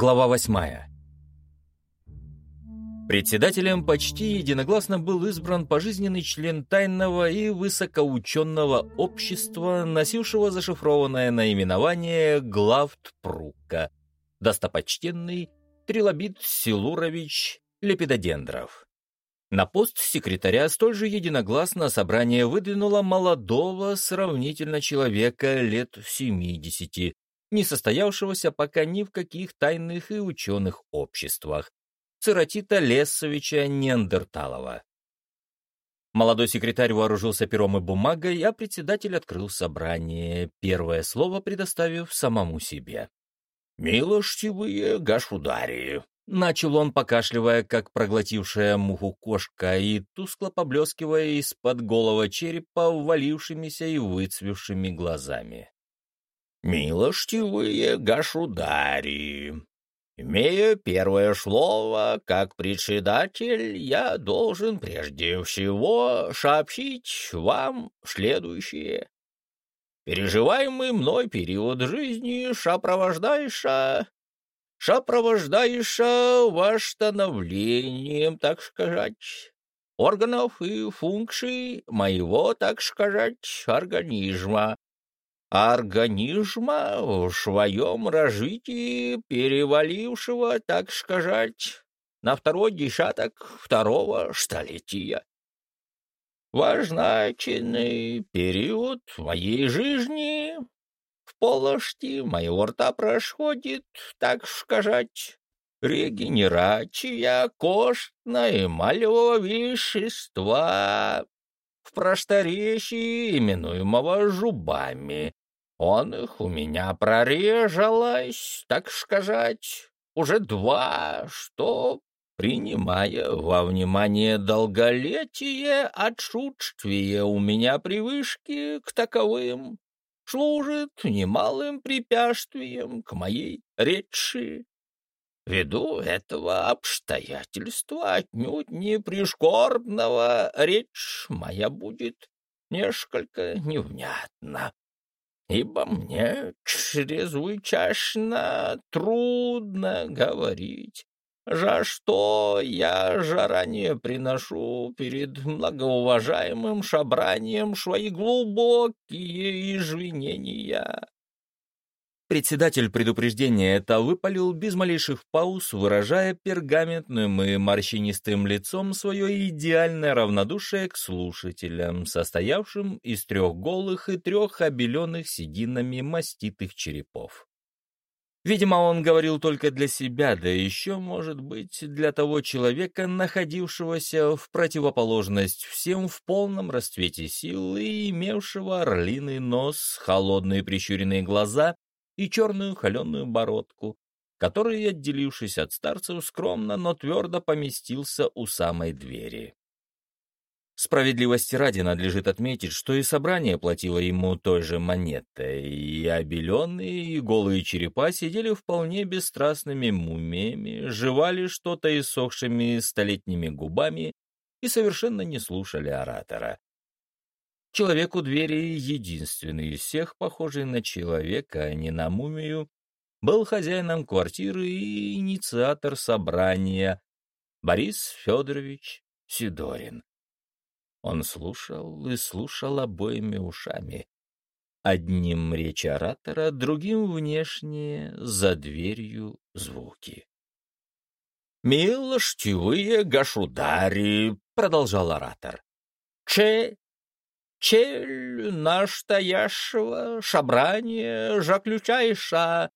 Глава восьмая. Председателем почти единогласно был избран пожизненный член тайного и высокоученого общества, носившего зашифрованное наименование Главт Прука, достопочтенный Трилобит Силурович Лепидодендров. На пост секретаря столь же единогласно собрание выдвинуло молодого сравнительно человека лет 70, не состоявшегося пока ни в каких тайных и ученых обществах, Цератита Лесовича Неандерталова. Молодой секретарь вооружился пером и бумагой, а председатель открыл собрание, первое слово предоставив самому себе. «Милостивые государи!» Начал он, покашливая, как проглотившая муху кошка, и тускло поблескивая из-под голого черепа ввалившимися и выцвевшими глазами. «Милостивые государи, имея первое слово, как председатель, я должен прежде всего сообщить вам следующее. Переживаемый мной период жизни сопровождаешь сопровождаешь восстановлением, так сказать, органов и функций моего, так сказать, организма, организма в своем развитии перевалившего, так сказать, на второй десяток второго столетия. Важноченный период моей жизни в полости моего рта происходит, так сказать, регенерация костно-эмалевого вещества, в просторечии именуемого зубами, он их у меня прорежалось, так сказать, уже два, что, принимая во внимание долголетие, отсутствие у меня привычки к таковым, служит немалым препятствием к моей речи. Ввиду этого обстоятельства отнюдь не прискорбного речь моя будет несколько невнятна ибо мне чрезвычайно трудно говорить, за что я заранее приношу перед многоуважаемым шабранием свои глубокие извинения. Председатель предупреждения это выпалил без малейших пауз, выражая пергаментным и морщинистым лицом свое идеальное равнодушие к слушателям, состоявшим из трех голых и трех обеленных сединами маститых черепов. Видимо, он говорил только для себя, да еще, может быть, для того человека, находившегося в противоположность всем в полном расцвете сил и имевшего орлиный нос, холодные прищуренные глаза и черную холеную бородку, который, отделившись от старцев, скромно, но твердо поместился у самой двери. Справедливости ради надлежит отметить, что и собрание платило ему той же монетой, и обеленные и голые черепа сидели вполне бесстрастными мумиями, жевали что-то иссохшими столетними губами и совершенно не слушали оратора. Человек у двери, единственный из всех, похожий на человека, а не на мумию, был хозяином квартиры и инициатор собрания Борис Федорович Сидорин. Он слушал и слушал обоими ушами. Одним речь оратора, другим внешние, за дверью звуки. «Милостивые государи!» — продолжал оратор. «Че Чель настоящего собрания заключается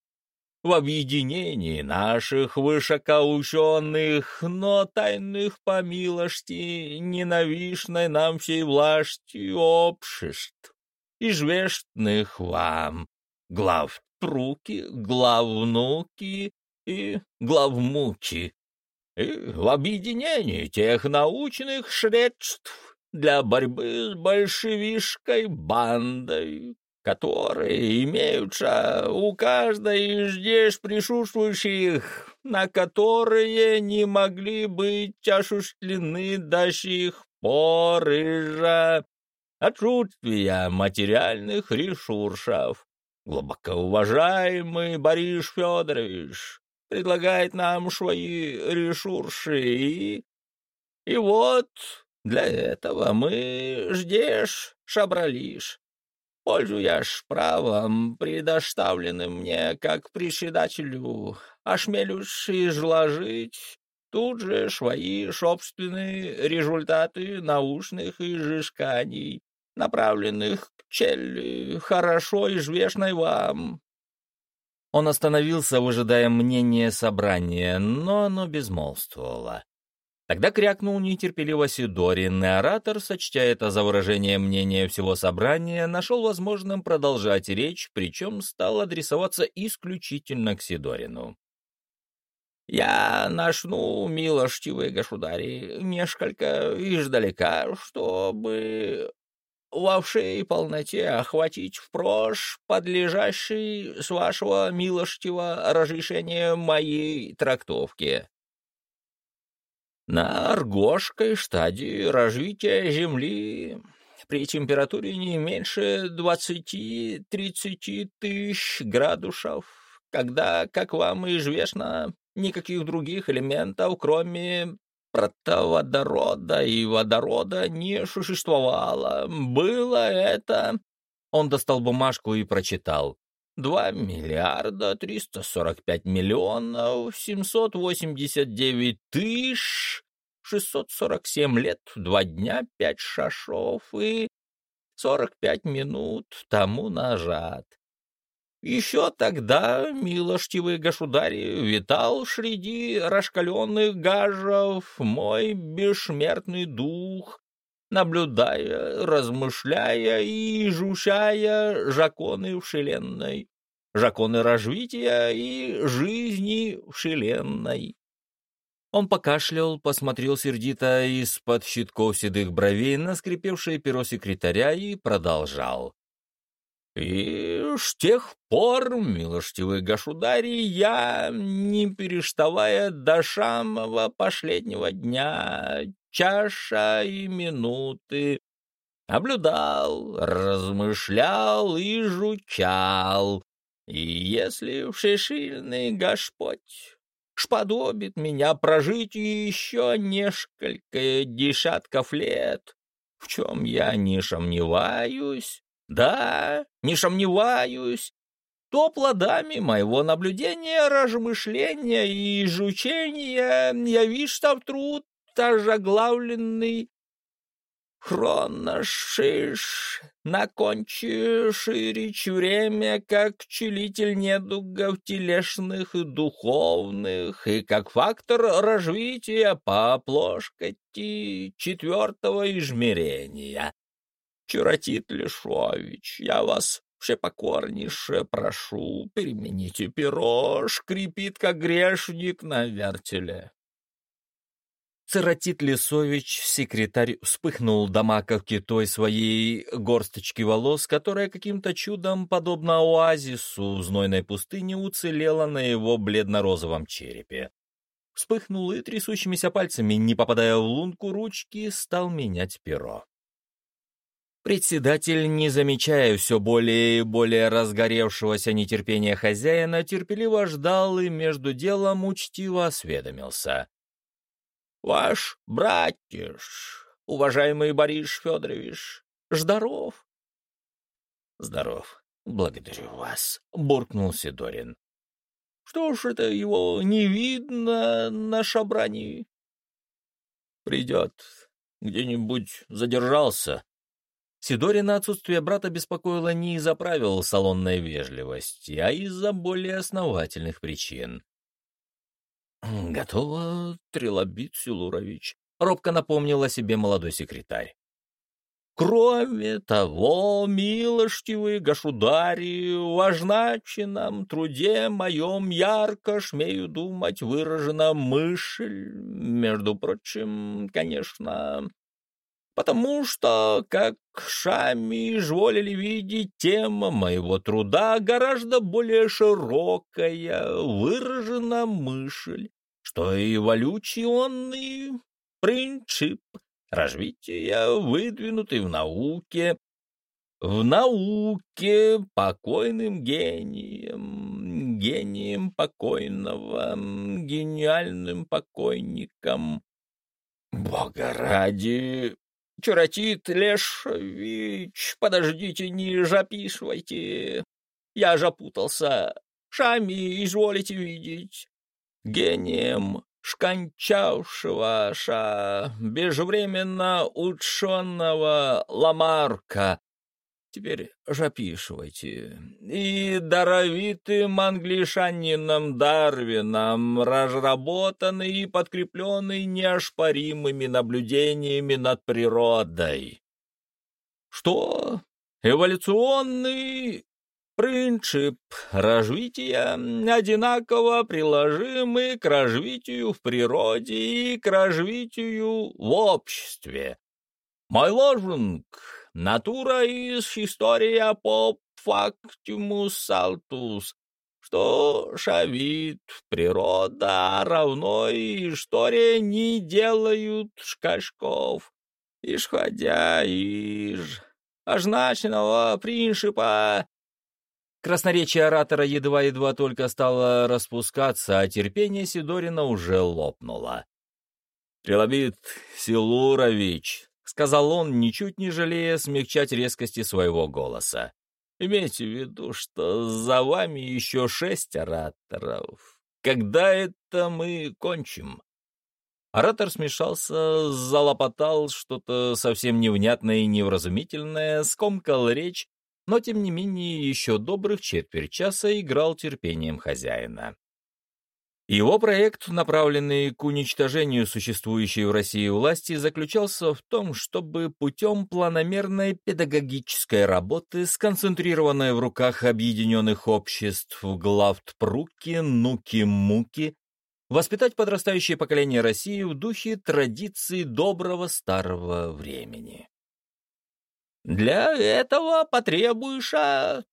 в объединении наших высокоученых, но тайных по милости ненавистной нам всей власти обществ, известных вам, глав труки, главнуки и главмучи, и в объединении тех научных средств, для борьбы с большевистской бандой, которые имеются у каждой из здесь присутствующих, на которые не могли быть осуществлены до сих пор из-за отсутствия материальных ресурсов. Глубоко уважаемый Борис Федорович, предлагает нам свои ресурсы, и... И вот для этого мы ждешь, шабралиш. Пользуясь правом, предоставленным мне как председателю, ошмелюсь изложить тут же свои собственные результаты научных изысканий, направленных к цели, хорошо известной вам. Он остановился, выжидая мнения собрания, но оно безмолвствовало. Тогда крякнул нетерпеливо Сидорин, и оратор, сочтя это за выражение мнения всего собрания, нашел возможным продолжать речь, причем стал адресоваться исключительно к Сидорину. «Я начну, милостивые государи, несколько издалека, чтобы во всей полноте охватить впрочь подлежащий с вашего милостивого разрешения моей трактовки. На аргошской стадии развития Земли при температуре не меньше 20-30 тысяч градусов, когда, как вам известно, никаких других элементов, кроме протоводорода и водорода, не существовало. Было это... Он достал бумажку и прочитал. Два миллиарда триста сорок пять миллионов семьсот восемьдесят девять тысяч шестьсот сорок семь лет, два дня, пять шашов и сорок пять минут тому назад. Еще тогда, милостивый государь, витал среди раскаленных гажев мой бессмертный дух, наблюдая, размышляя и изучая законы Вселенной, законы развития и жизни Вселенной. Он покашлял, посмотрел сердито из-под щитков седых бровей на скрипевшее перо секретаря и продолжал. И с тех пор, милостивый государи, я, не переставая до самого последнего дня, чаша и минуты, наблюдал, размышлял и жучал. И если всешильный Господь сподобит меня прожить еще несколько десятков лет, в чем я не сомневаюсь, да, не сомневаюсь, то плодами моего наблюдения, размышления и изучения я вижу там труд озаглавленный Хроношиш, накончишь время, как челитель недугов телешных и духовных, и как фактор развития по плоскости четвертого измерения. Чуратит Лешович, я вас всепокорнейше прошу, перемените перо, шкрипит, как грешник на вертеле. Цератит Лисович, секретарь, вспыхнул до маковки той своей горсточки волос, которая каким-то чудом, подобно оазису в знойной пустыне, уцелела на его бледно-розовом черепе. Вспыхнул и трясущимися пальцами, не попадая в лунку ручки, стал менять перо. Председатель, не замечая все более и более разгоревшегося нетерпения хозяина, терпеливо ждал и между делом учтиво осведомился. «Ваш братиш, уважаемый Борис Федорович, здоров?» «Здоров, благодарю вас», — буркнул Сидорин. «Что ж это его не видно на шабрании?» «Придет. Где-нибудь задержался», Сидорина отсутствие брата беспокоило не из-за правил салонной вежливости, а из-за более основательных причин. «Готово, Трилобит Силурович», — робко напомнил о себе молодой секретарь. «Кроме того, милостивые государи, в означенном труде моем ярко, шмею думать, выражена мысль, между прочим, конечно, потому что, как шами изволили видеть, тема моего труда гораздо более широкая, выражена мысль, что эволюционный принцип развития, выдвинутый в науке, в науке покойным гением, гением покойного, гениальным покойником. Бога ради, Чуратит Лешевич, подождите, не записывайте. Я запутался. Шами изволите видеть. Гением шканчавшего ша безвременно ученого Ламарка. Теперь запишивайте. И даровитым англишанином Дарвином, разработанный и подкрепленный неоспоримыми наблюдениями над природой. Что? Эволюционный Принцип развития одинаково приложимый к развитию в природе и к развитию в обществе. Мой лозунг — натура из история поп фактимус салтус, что шавит природа равно и история не делают шкашков, исходя из означенного принципа. Красноречие оратора едва-едва только стало распускаться, а терпение Сидорина уже лопнуло. «Трилобит Силурович», — сказал он, ничуть не жалея смягчать резкости своего голоса. «Имейте в виду, что за вами еще шесть ораторов. Когда это мы кончим?» Оратор смешался, залопотал что-то совсем невнятное и невразумительное, скомкал речь, но тем не менее еще добрых четверть часа играл терпением хозяина. Его проект, направленный к уничтожению существующей в России власти, заключался в том, чтобы путем планомерной педагогической работы, сконцентрированной в руках объединенных обществ главтпруки, нуки-муки, воспитать подрастающее поколение России в духе традиций доброго старого времени. Для этого потребуешь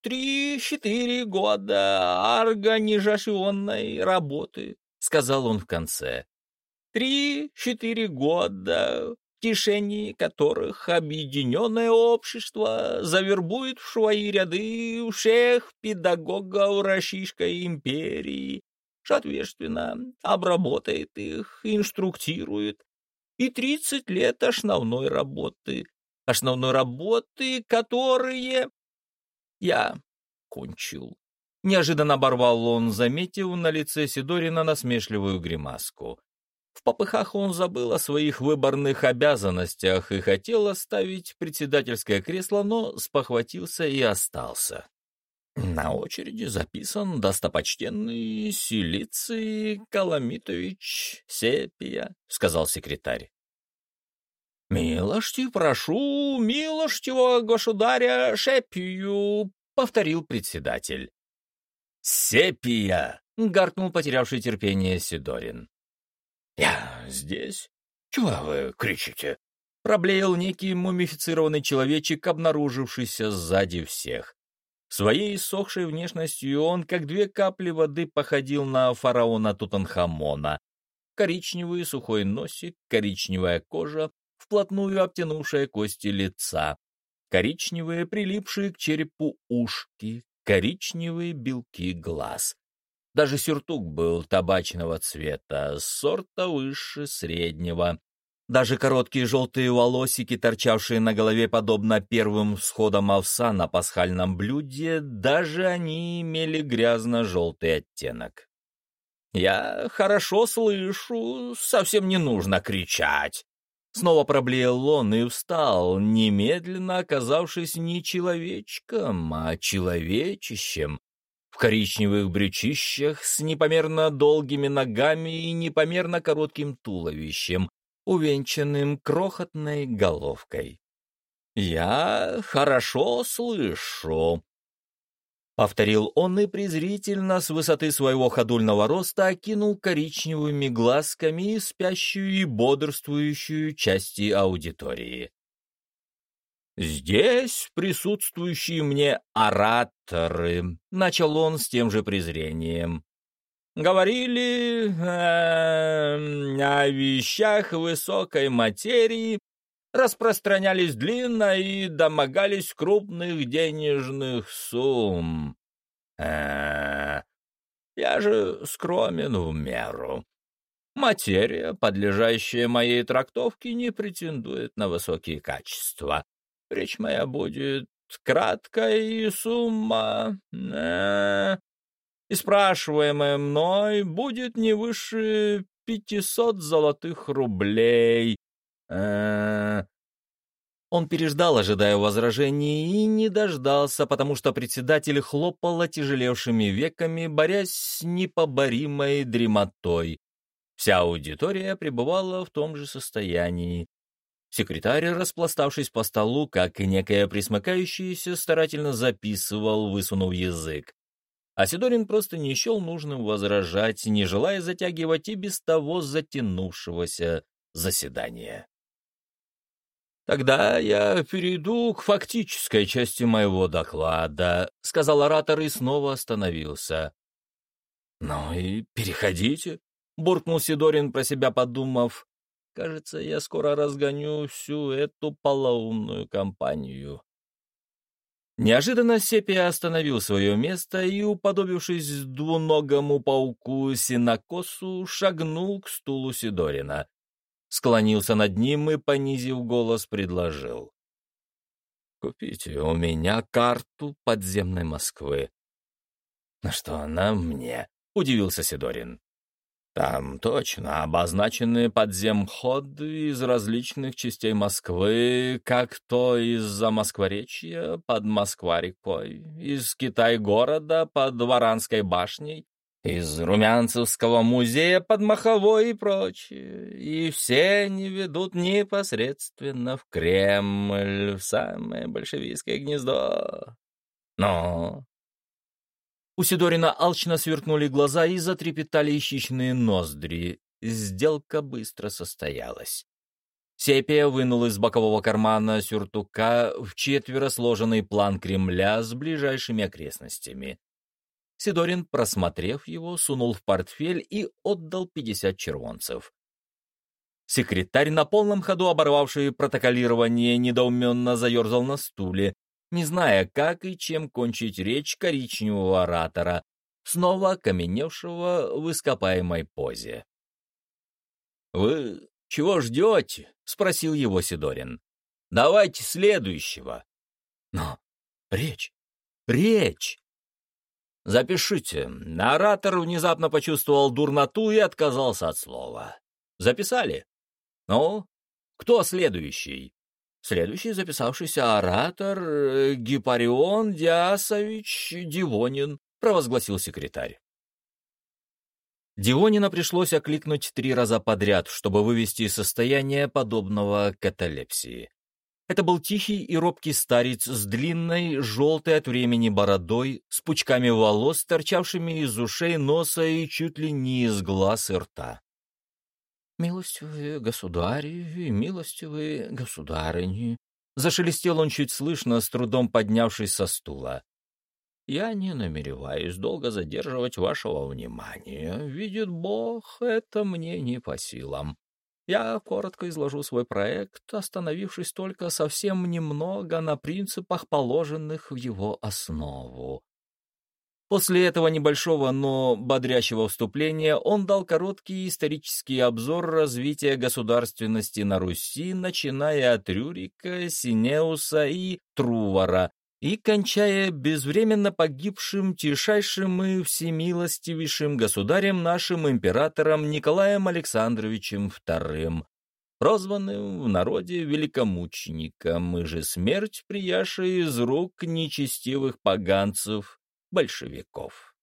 три-четыре года организационной работы, — сказал он в конце. Три-четыре года, в течение которых объединенное общество завербует в свои ряды всех педагогов Российской империи, соответственно, обработает их, инструктирует, и тридцать лет основной работы — основной работы, которые... Я кончил. Неожиданно оборвал он, заметив на лице Сидорина насмешливую гримаску. В попыхах он забыл о своих выборных обязанностях и хотел оставить председательское кресло, но спохватился и остался. На очереди записан достопочтенный Силиций Каламитович Сепия, — сказал секретарь. «Милости прошу, милостивого государя Шепию», — повторил председатель. «Сепия!» — гаркнул потерявший терпение Сидорин. «Я здесь? Чего вы кричите?» — проблеял некий мумифицированный человечек, обнаружившийся сзади всех. Своей сохшей внешностью он, как две капли воды, походил на фараона Тутанхамона. Коричневый сухой носик, коричневая кожа, вплотную обтянувшая кости лица, коричневые, прилипшие к черепу ушки, коричневые белки глаз. Даже сюртук был табачного цвета, сорта выше среднего. Даже короткие желтые волосики, торчавшие на голове подобно первым всходам овса на пасхальном блюде, даже они имели грязно-желтый оттенок. «Я хорошо слышу, совсем не нужно кричать», Снова проблеял он и встал, немедленно оказавшись не человечком, а человечищем, в коричневых брючищах с непомерно долгими ногами и непомерно коротким туловищем, увенчанным крохотной головкой. «Я хорошо слышу», Повторил он и презрительно с высоты своего ходульного роста окинул коричневыми глазками спящую и бодрствующую части аудитории. «Здесь присутствующие мне ораторы», — начал он с тем же презрением. «Говорили э, о вещах высокой материи, распространялись длинно и домогались крупных денежных сумм. Э, Я же скромен в меру. Материя, подлежащая моей трактовке, не претендует на высокие качества. Речь моя будет краткая и сумма... Э, и спрашиваемая мной будет не выше пятисот золотых рублей. Э, он переждал, ожидая возражений, и не дождался, потому что председатель хлопал отяжелевшими веками, борясь с непоборимой дремотой. Вся аудитория пребывала в том же состоянии. Секретарь, распластавшись по столу, как и некая присмыкающаяся, старательно записывал, высунув язык. А Сидорин просто не счел нужным возражать, не желая затягивать и без того затянувшегося заседания. «Тогда я перейду к фактической части моего доклада», — сказал оратор и снова остановился. «Ну и переходите», — буркнул Сидорин, про себя подумав. «Кажется, я скоро разгоню всю эту полоумную компанию». Неожиданно Сепия остановил свое место и, уподобившись двуногому пауку Синокосу, шагнул к стулу Сидорина склонился над ним и, понизив голос, предложил. «Купите у меня карту подземной Москвы». «На что она мне?» — удивился Сидорин. «Там точно обозначены подземходы из различных частей Москвы, как то из-за Москворечья под Москва-рекой, из Китай-города под Варанской башней, из Румянцевского музея под Маховой и прочее, и все они ведут непосредственно в Кремль, в самое большевистское гнездо. Но... У Сидорина алчно сверкнули глаза и затрепетали хищные ноздри. Сделка быстро состоялась. Сепия вынул из бокового кармана сюртука в четверо сложенный план Кремля с ближайшими окрестностями. Сидорин, просмотрев его, сунул в портфель и отдал 50 червонцев. Секретарь, на полном ходу оборвавший протоколирование, недоуменно заерзал на стуле, не зная, как и чем кончить речь коричневого оратора, снова окаменевшего в ископаемой позе. «Вы чего ждете?» — спросил его Сидорин. «Давайте следующего». «Но речь, речь!» Запишите. Оратор внезапно почувствовал дурноту и отказался от слова. Записали? Ну, кто следующий? Следующий записавшийся оратор э, Гипарион Диасович Дивонин, провозгласил секретарь. Дивонина пришлось окликнуть три раза подряд, чтобы вывести из состояния подобного каталепсии. Это был тихий и робкий старец с длинной, желтой от времени бородой, с пучками волос, торчавшими из ушей, носа и чуть ли не из глаз и рта. «Милостивые государи, милостивые государыни!» Зашелестел он чуть слышно, с трудом поднявшись со стула. «Я не намереваюсь долго задерживать вашего внимания. Видит Бог, это мне не по силам. Я коротко изложу свой проект, остановившись только совсем немного на принципах, положенных в его основу. После этого небольшого, но бодрящего вступления он дал короткий исторический обзор развития государственности на Руси, начиная от Рюрика, Синеуса и Трувара, и кончая безвременно погибшим тишайшим и всемилостивейшим государем нашим императором Николаем Александровичем II, прозванным в народе великомучеником, и же смерть прияша из рук нечестивых поганцев, большевиков.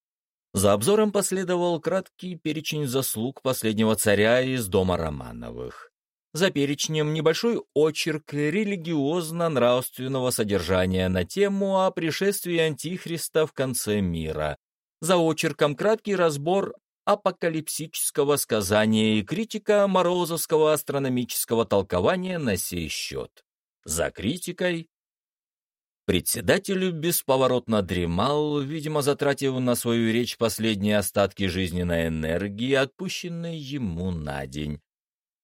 За обзором последовал краткий перечень заслуг последнего царя из дома Романовых. За перечнем небольшой очерк религиозно-нравственного содержания на тему о пришествии Антихриста в конце мира. За очерком краткий разбор апокалипсического сказания и критика морозовского астрономического толкования на сей счет. За критикой Председатель бесповоротно дремал, видимо, затратив на свою речь последние остатки жизненной энергии, отпущенной ему на день.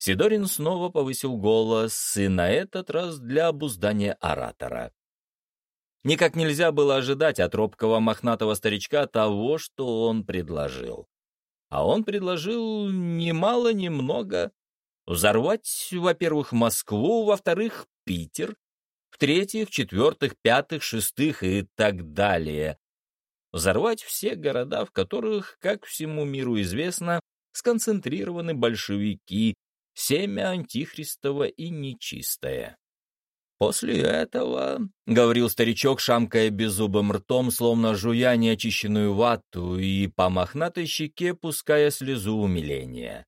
Сидорин снова повысил голос, и на этот раз для обуздания оратора. Никак нельзя было ожидать от робкого мохнатого старичка того, что он предложил. А он предложил немало, немного. Взорвать, во-первых, Москву, во-вторых, Питер, в-третьих, четвертых, пятых, шестых и так далее. Взорвать все города, в которых, как всему миру известно, сконцентрированы большевики, семя антихристова и нечистое. «После этого», — говорил старичок, шамкая беззубым ртом, словно жуя неочищенную вату и по мохнатой щеке пуская слезу умиления.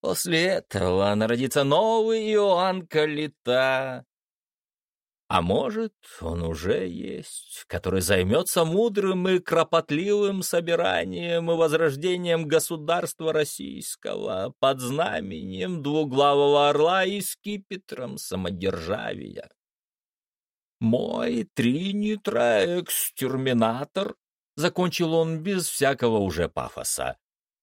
«После этого народится новый Иоанн Калита, а может, он уже есть, который займется мудрым и кропотливым собиранием и возрождением государства российского под знаменем двуглавого орла и скипетром самодержавия. Мой тринитроэкс-терминатор, закончил он без всякого уже пафоса,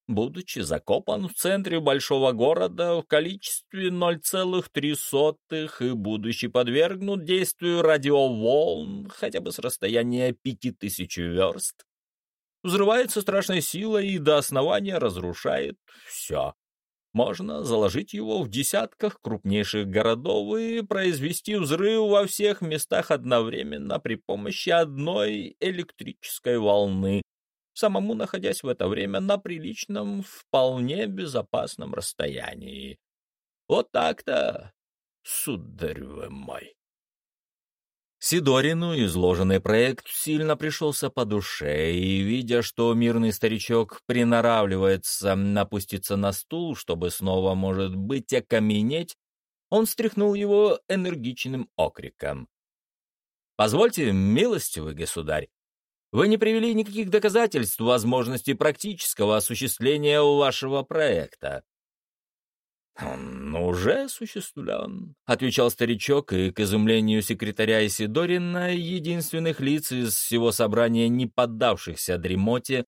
будучи закопан в центре большого города в количестве 0,3 и будучи подвергнут действию радиоволн хотя бы с расстояния 5000 верст, взрывается страшной силой и до основания разрушает все. Можно заложить его в десятках крупнейших городов и произвести взрыв во всех местах одновременно при помощи одной электрической волны, самому находясь в это время на приличном, вполне безопасном расстоянии. Вот так-то, сударь вы мой. Сидорину изложенный проект сильно пришелся по душе, и, видя, что мирный старичок приноравливается напуститься на стул, чтобы снова, может быть, окаменеть, он стряхнул его энергичным окриком. «Позвольте, милостивый государь, вы не привели никаких доказательств возможности практического осуществления вашего проекта. «Он уже осуществлен», — отвечал старичок, и, к изумлению секретаря Исидорина, единственных лиц из всего собрания, не поддавшихся дремоте,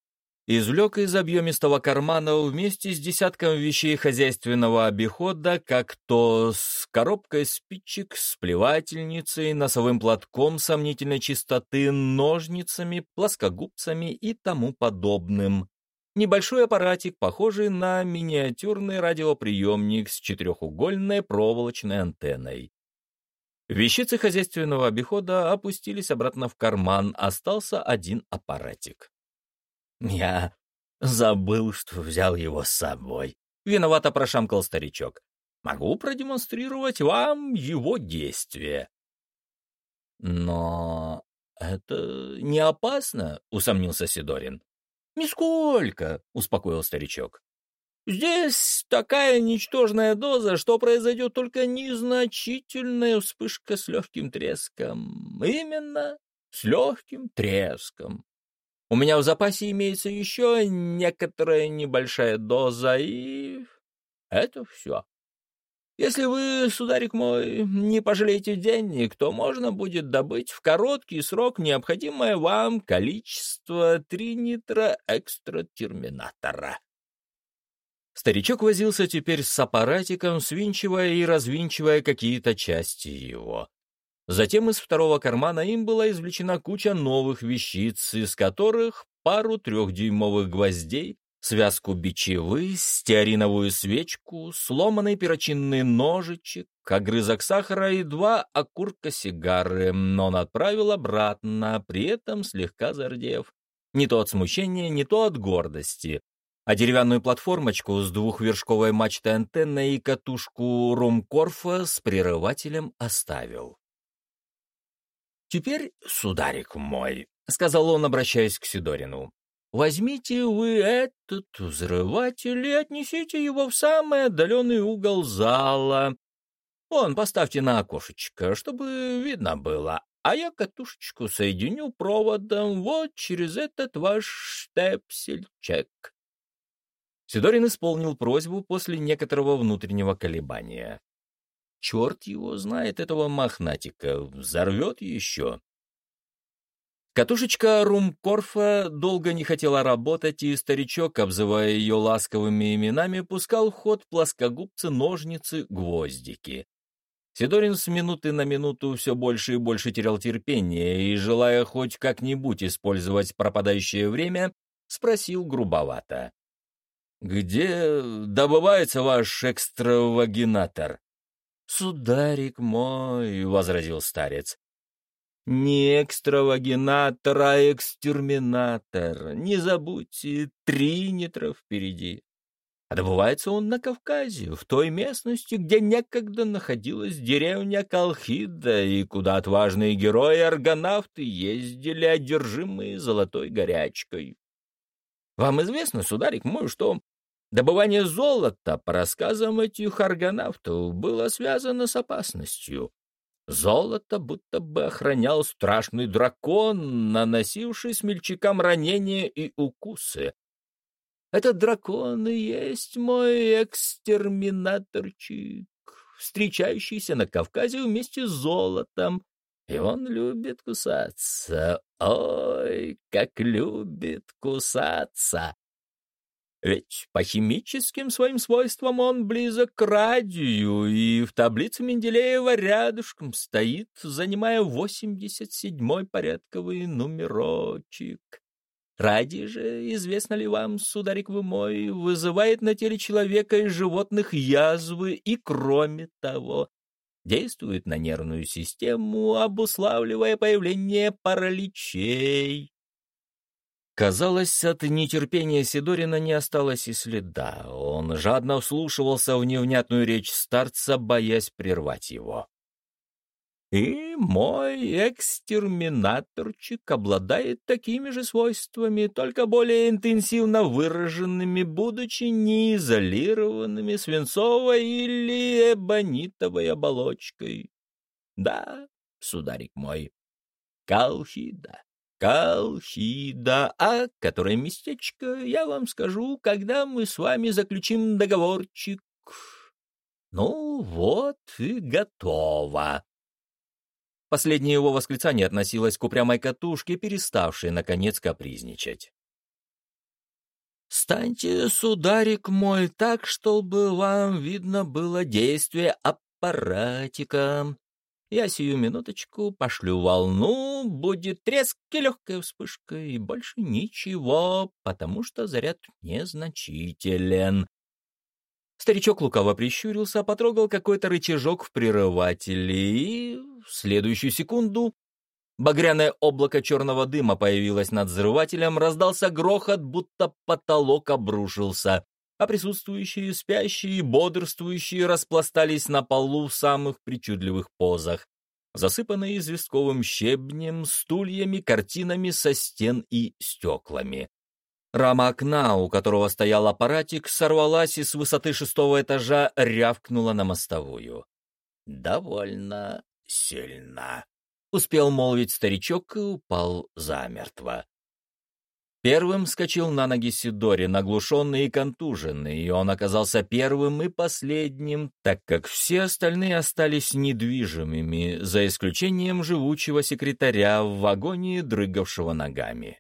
извлек из объемистого кармана вместе с десятком вещей хозяйственного обихода, как то с коробкой спичек, с плевательницей, носовым платком сомнительной чистоты, ножницами, плоскогубцами и тому подобным. Небольшой аппаратик, похожий на миниатюрный радиоприемник с четырехугольной проволочной антенной. Вещицы хозяйственного обихода опустились обратно в карман, остался один аппаратик. «Я забыл, что взял его с собой», — виновато прошамкал старичок. «Могу продемонстрировать вам его действие». «Но это не опасно?» — усомнился Сидорин. «Нисколько», — успокоил старичок. «Здесь такая ничтожная доза, что произойдет только незначительная вспышка с легким треском. Именно с легким треском. У меня в запасе имеется еще некоторая небольшая доза, и это все. Если вы, сударик мой, не пожалеете денег, то можно будет добыть в короткий срок необходимое вам количество тринитроэкстратерминатора. Старичок возился теперь с аппаратиком, свинчивая и развинчивая какие-то части его. Затем из второго кармана им была извлечена куча новых вещиц, из которых пару трехдюймовых гвоздей, связку бичевы, стеариновую свечку, сломанный перочинный ножичек, огрызок сахара и два окурка сигары, но он отправил обратно, при этом слегка зардев. Не то от смущения, не то от гордости. А деревянную платформочку с двухвершковой мачтой антенной и катушку румкорфа с прерывателем оставил. «Теперь, сударик мой», — сказал он, обращаясь к Сидорину, Возьмите вы этот взрыватель и отнесите его в самый отдаленный угол зала. Вон, поставьте на окошечко, чтобы видно было, а я катушечку соединю проводом вот через этот ваш штепсельчек. Сидорин исполнил просьбу после некоторого внутреннего колебания. Черт его знает, этого мохнатика, взорвет еще. Катушечка Румкорфа долго не хотела работать, и старичок, обзывая ее ласковыми именами, пускал в ход плоскогубцы, ножницы, гвоздики. Сидорин с минуты на минуту все больше и больше терял терпение и, желая хоть как-нибудь использовать пропадающее время, спросил грубовато. «Где добывается ваш экстравагинатор?» «Сударик мой», — возразил старец, — «не экстравагинатор, а экстерминатор. Не забудьте, три нитра впереди». А добывается он на Кавказе, в той местности, где некогда находилась деревня Колхида, и куда отважные герои-аргонавты ездили, одержимые золотой горячкой. Вам известно, сударик мой, что добывание золота, по рассказам этих аргонавтов, было связано с опасностью. Золото будто бы охранял страшный дракон, наносивший смельчакам ранения и укусы, этот дракон и есть мой экстерминаторчик, встречающийся на Кавказе вместе с золотом. И он любит кусаться. Ой, как любит кусаться! Ведь по химическим своим свойствам он близок к радию, и в таблице Менделеева рядышком стоит, занимая 87-й порядковый номерочек. Ради же, известно ли вам, сударик вы мой, вызывает на теле человека и животных язвы и, кроме того, действует на нервную систему, обуславливая появление параличей. Казалось, от нетерпения Сидорина не осталось и следа. Он жадно вслушивался в невнятную речь старца, боясь прервать его. И мой экстерминаторчик обладает такими же свойствами, только более интенсивно выраженными, будучи неизолированными свинцовой или эбонитовой оболочкой. Да, сударик мой, Калхида. Калхида, а которое местечко, я вам скажу, когда мы с вами заключим договорчик. Ну вот и готово. Последнее его восклицание относилось к упрямой катушке, переставшей, наконец, капризничать. «Станьте, сударик мой, так, чтобы вам видно было действие аппаратика. Я сию минуточку пошлю волну, будет треск и легкая вспышка, и больше ничего, потому что заряд незначителен. Старичок лукаво прищурился, потрогал какой-то рычажок в прерывателе, и в следующую секунду багряное облако черного дыма появилось над взрывателем, раздался грохот, будто потолок обрушился, а присутствующие, спящие и бодрствующие распластались на полу в самых причудливых позах, засыпанные известковым щебнем, стульями, картинами со стен и стеклами. Рама окна, у которого стоял аппаратик, сорвалась и с высоты шестого этажа рявкнула на мостовую. «Довольно сильно», — успел молвить старичок и упал замертво. Первым вскочил на ноги Сидори, наглушенный и контуженный, и он оказался первым и последним, так как все остальные остались недвижимыми, за исключением живучего секретаря в вагоне, дрыгавшего ногами.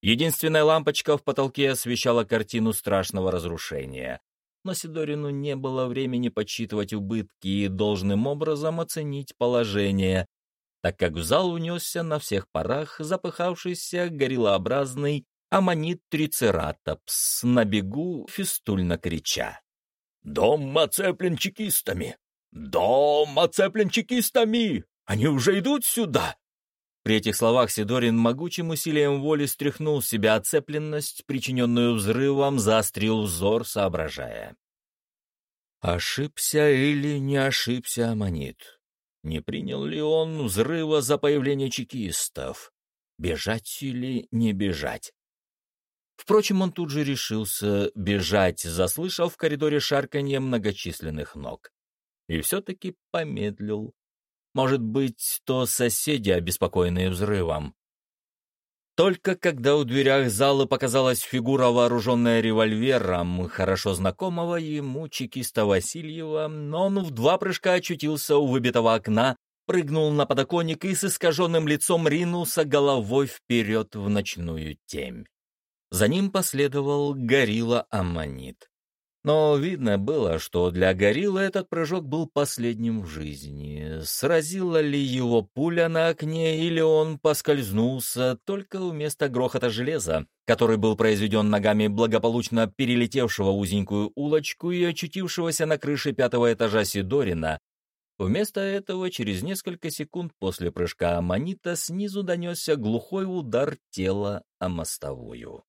Единственная лампочка в потолке освещала картину страшного разрушения. Но Сидорину не было времени подсчитывать убытки и должным образом оценить положение, так как в зал унесся на всех парах запыхавшийся гориллообразный аммонит трицератопс, на бегу фистульно крича. «Дом оцеплен чекистами! Дом оцеплен чекистами! Они уже идут сюда! При этих словах Сидорин могучим усилием воли стряхнул с себя оцепленность, причиненную взрывом, заострил взор, соображая. Ошибся или не ошибся Аманит? Не принял ли он взрыва за появление чекистов? Бежать или не бежать? Впрочем, он тут же решился бежать, заслышав в коридоре шарканье многочисленных ног. И все-таки помедлил, может быть, то соседи, обеспокоенные взрывом. Только когда у дверях зала показалась фигура, вооруженная револьвером, хорошо знакомого ему чекиста Васильева, он в два прыжка очутился у выбитого окна, прыгнул на подоконник и с искаженным лицом ринулся головой вперед в ночную темь. За ним последовал горилла Аммонит. Но видно было, что для гориллы этот прыжок был последним в жизни. Сразила ли его пуля на окне, или он поскользнулся, только вместо грохота железа, который был произведен ногами благополучно перелетевшего узенькую улочку и очутившегося на крыше пятого этажа Сидорина, Вместо этого, через несколько секунд после прыжка аммонита снизу донесся глухой удар тела о мостовую.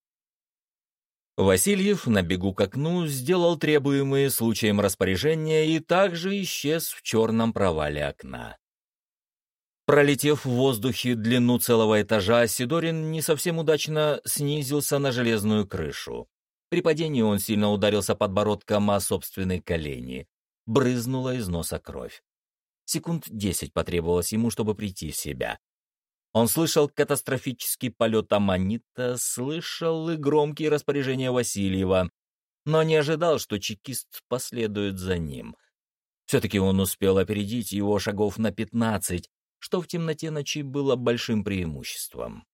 Васильев на бегу к окну сделал требуемые случаем распоряжения и также исчез в черном провале окна. Пролетев в воздухе длину целого этажа, Сидорин не совсем удачно снизился на железную крышу. При падении он сильно ударился подбородком о собственной колени. Брызнула из носа кровь. Секунд десять потребовалось ему, чтобы прийти в себя. Он слышал катастрофический полет Аманита, слышал и громкие распоряжения Васильева, но не ожидал, что чекист последует за ним. Все-таки он успел опередить его шагов на пятнадцать, что в темноте ночи было большим преимуществом.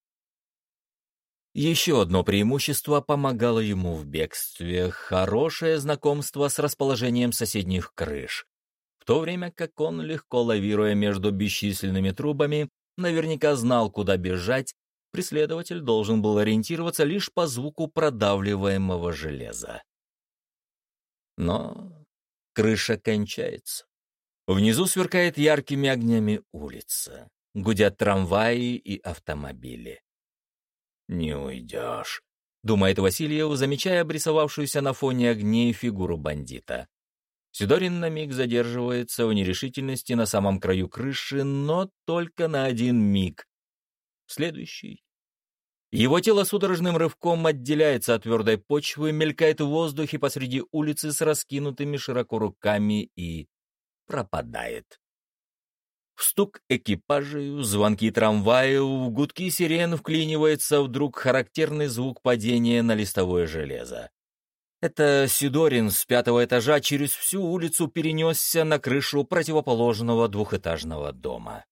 Еще одно преимущество помогало ему в бегстве — хорошее знакомство с расположением соседних крыш. В то время как он, легко лавируя между бесчисленными трубами, наверняка знал, куда бежать, преследователь должен был ориентироваться лишь по звуку продавливаемого железа. Но крыша кончается. Внизу сверкает яркими огнями улица. Гудят трамваи и автомобили. «Не уйдешь», — думает Васильев, замечая обрисовавшуюся на фоне огней фигуру бандита. Сидорин на миг задерживается в нерешительности на самом краю крыши, но только на один миг. Следующий. Его тело судорожным рывком отделяется от твердой почвы, мелькает в воздухе посреди улицы с раскинутыми широко руками и пропадает. В стук экипажей, звонки трамваев, гудки сирен вклинивается вдруг характерный звук падения на листовое железо. Это Сидорин с пятого этажа через всю улицу перенесся на крышу противоположного двухэтажного дома.